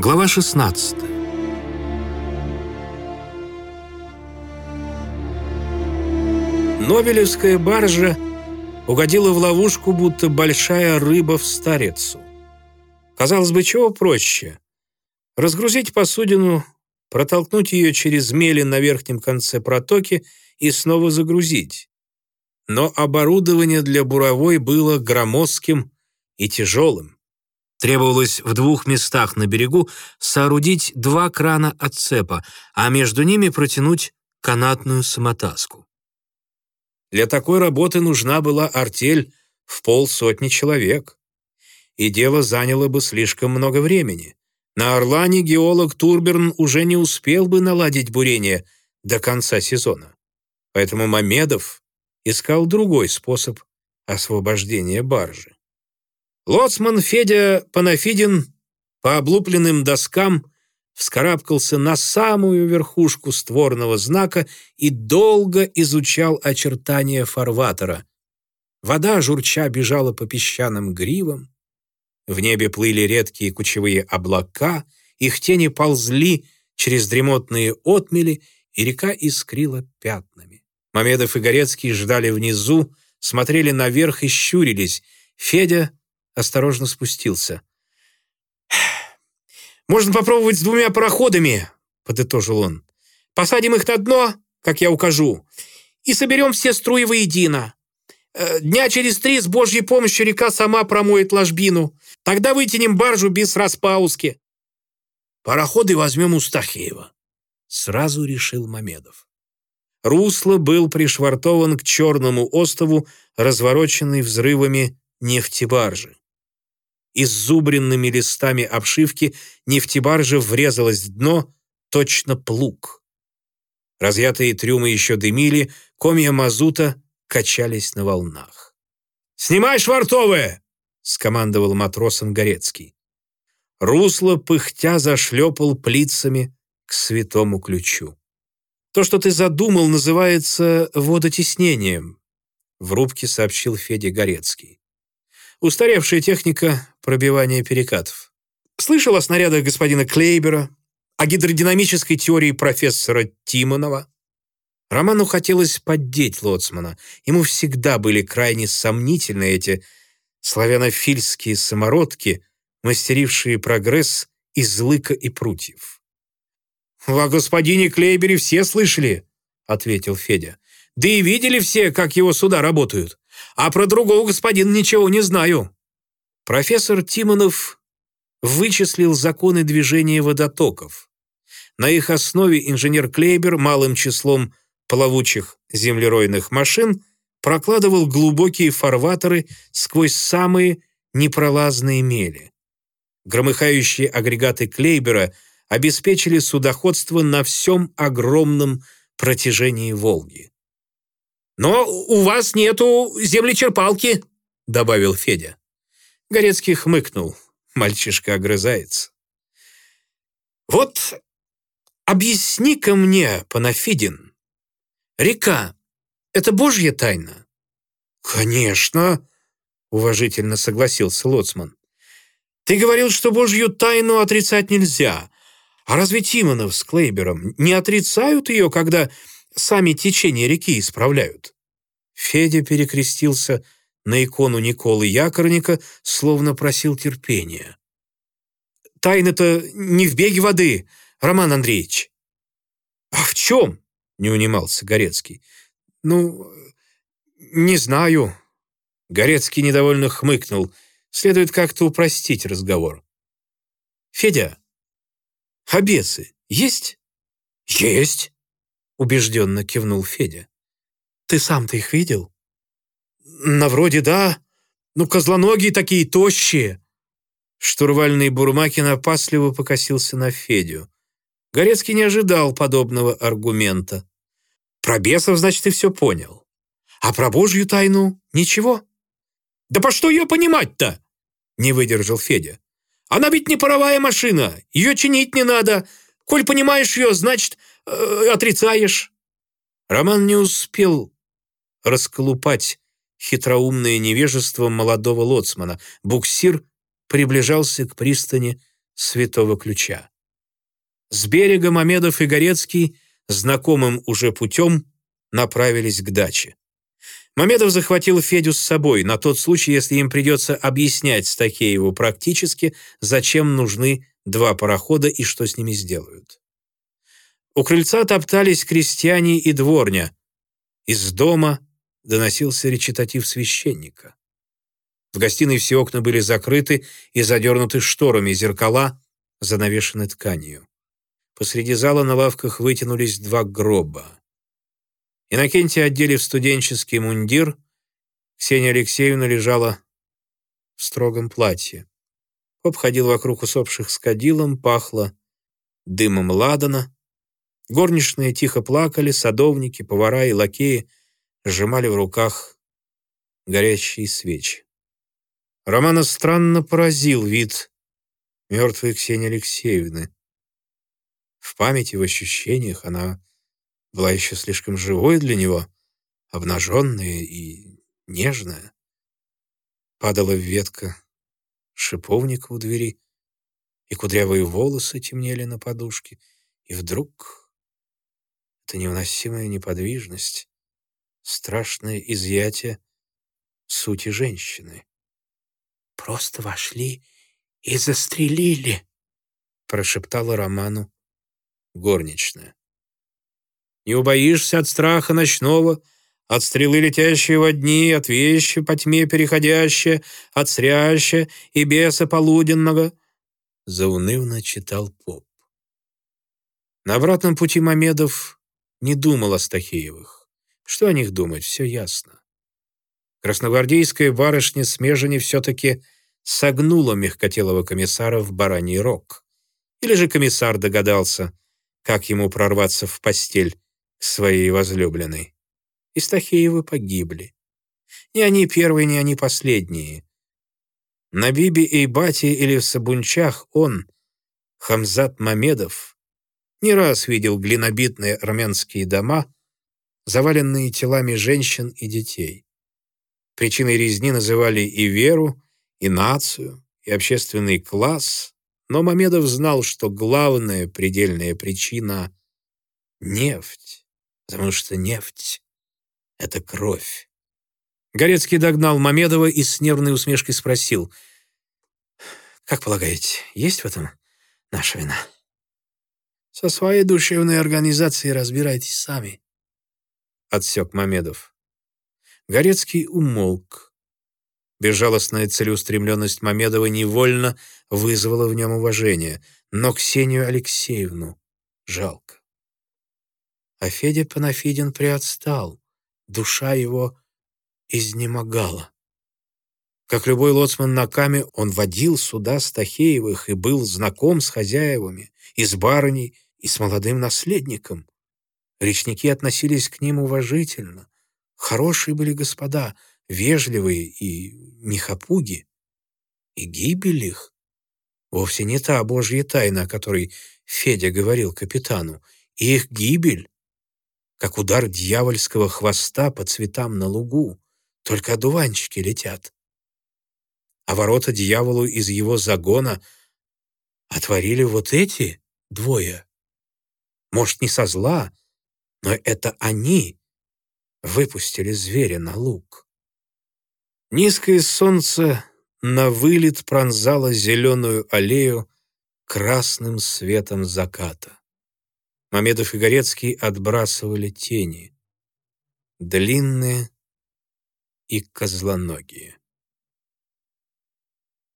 Глава 16 Нобелевская баржа угодила в ловушку, будто большая рыба в старицу. Казалось бы, чего проще? Разгрузить посудину, протолкнуть ее через мели на верхнем конце протоки и снова загрузить. Но оборудование для буровой было громоздким и тяжелым. Требовалось в двух местах на берегу соорудить два крана отцепа, а между ними протянуть канатную самотаску. Для такой работы нужна была артель в полсотни человек. И дело заняло бы слишком много времени. На Орлане геолог Турберн уже не успел бы наладить бурение до конца сезона. Поэтому Мамедов искал другой способ освобождения баржи. Лоцман Федя Панафидин по облупленным доскам вскарабкался на самую верхушку створного знака и долго изучал очертания фарватера. Вода журча бежала по песчаным гривам, в небе плыли редкие кучевые облака, их тени ползли через дремотные отмели, и река искрила пятнами. Мамедов и Горецкий ждали внизу, смотрели наверх и щурились. Федя осторожно спустился. «Можно попробовать с двумя пароходами», — подытожил он. «Посадим их на дно, как я укажу, и соберем все струи воедино. Э, дня через три с Божьей помощью река сама промоет ложбину. Тогда вытянем баржу без распауски». «Пароходы возьмем у Стахеева», — сразу решил Мамедов. Русло был пришвартован к черному острову, развороченный взрывами нефтебаржи. Иззубренными листами обшивки нефтебаржа врезалась в дно, точно плуг. Разъятые трюмы еще дымили, комья мазута качались на волнах. «Снимай швартовые!» — скомандовал матросом Горецкий. Русло пыхтя зашлепал плицами к святому ключу. «То, что ты задумал, называется водотеснением», — в рубке сообщил Федя Горецкий. «Устаревшая техника пробивания перекатов. Слышал о снарядах господина Клейбера, о гидродинамической теории профессора Тимонова?» Роману хотелось поддеть Лоцмана. Ему всегда были крайне сомнительны эти славянофильские самородки, мастерившие прогресс из лыка и прутьев. «О господине Клейбере все слышали», — ответил Федя. «Да и видели все, как его суда работают. А про другого господина ничего не знаю». Профессор Тимонов вычислил законы движения водотоков. На их основе инженер Клейбер малым числом плавучих землеройных машин прокладывал глубокие фарватеры сквозь самые непролазные мели. Громыхающие агрегаты Клейбера — обеспечили судоходство на всем огромном протяжении Волги. «Но у вас нету землечерпалки», — добавил Федя. Горецкий хмыкнул. Мальчишка огрызается. «Вот объясни-ка мне, Панафидин, река — это божья тайна?» «Конечно», — уважительно согласился Лоцман. «Ты говорил, что божью тайну отрицать нельзя, а разве Тимонов с Клейбером не отрицают ее, когда сами течение реки исправляют? Федя перекрестился на икону Николы Якорника, словно просил терпения. «Тайна-то не в беге воды, Роман Андреевич». «А в чем?» — не унимался Горецкий. «Ну, не знаю». Горецкий недовольно хмыкнул. Следует как-то упростить разговор. «Федя, а бесы есть? Есть, убежденно кивнул Федя. Ты сам-то их видел? На вроде да. Ну, козлоногие такие тощие. Штурвальный Бурмакин опасливо покосился на Федю. Горецкий не ожидал подобного аргумента. Про бесов, значит, ты все понял. А про божью тайну ничего? Да по что ее понимать-то? Не выдержал Федя. Она ведь не паровая машина, ее чинить не надо. Коль понимаешь ее, значит, отрицаешь». Роман не успел расколупать хитроумное невежество молодого лоцмана. Буксир приближался к пристани Святого Ключа. С берега Мамедов и Горецкий знакомым уже путем направились к даче. Мамедов захватил Федю с собой на тот случай, если им придется объяснять Стахееву практически, зачем нужны два парохода и что с ними сделают. У крыльца топтались крестьяне и дворня. Из дома доносился речитатив священника. В гостиной все окна были закрыты и задернуты шторами, зеркала занавешены тканью. Посреди зала на лавках вытянулись два гроба. Иннокентий одели в студенческий мундир, Ксения Алексеевна лежала в строгом платье. Поп ходил вокруг усопших с кадилом, пахло дымом ладана. Горничные тихо плакали, садовники, повара и лакеи сжимали в руках горящие свечи. Романа странно поразил вид мертвой Ксении Алексеевны. В памяти, в ощущениях она была еще слишком живой для него, обнаженная и нежная. Падала ветка шиповника у двери, и кудрявые волосы темнели на подушке, и вдруг эта невыносимая неподвижность, страшное изъятие сути женщины. «Просто вошли и застрелили», — прошептала Роману горничная. «Не убоишься от страха ночного, от стрелы, летящей во дни, от вещи по тьме переходящие, от сряща и беса полуденного», — заунывно читал поп. На обратном пути Мамедов не думал о Стахеевых. Что о них думать, все ясно. Красногвардейская барышня Смежени все-таки согнула мягкотелого комиссара в бараний рог. Или же комиссар догадался, как ему прорваться в постель своей возлюбленной. Истахеевы погибли. Ни они первые, ни они последние. На Бибе и Бате или в Сабунчах он, Хамзат Мамедов, не раз видел глинобитные армянские дома, заваленные телами женщин и детей. Причиной резни называли и веру, и нацию, и общественный класс, но Мамедов знал, что главная предельная причина — нефть, потому что нефть — это кровь. Горецкий догнал Мамедова и с нервной усмешкой спросил, «Как полагаете, есть в этом наша вина?» «Со своей душевной организацией разбирайтесь сами», — отсек Мамедов. Горецкий умолк. Безжалостная целеустремленность Мамедова невольно вызвала в нем уважение, но Ксению Алексеевну жалко. А Федя Панафидин приотстал, душа его изнемогала. Как любой лоцман на каме, он водил суда Стахеевых и был знаком с хозяевами, и с барыней, и с молодым наследником. Речники относились к ним уважительно, Хорошие были господа, вежливые и нехапуги. И гибель их вовсе не та божья тайна, о которой Федя говорил капитану. их гибель, как удар дьявольского хвоста по цветам на лугу, только одуванчики летят. А ворота дьяволу из его загона отворили вот эти двое. Может, не со зла, но это они выпустили зверя на луг. Низкое солнце на вылет пронзало зеленую аллею красным светом заката. Мамедов и Горецкий отбрасывали тени, длинные и козлоногие.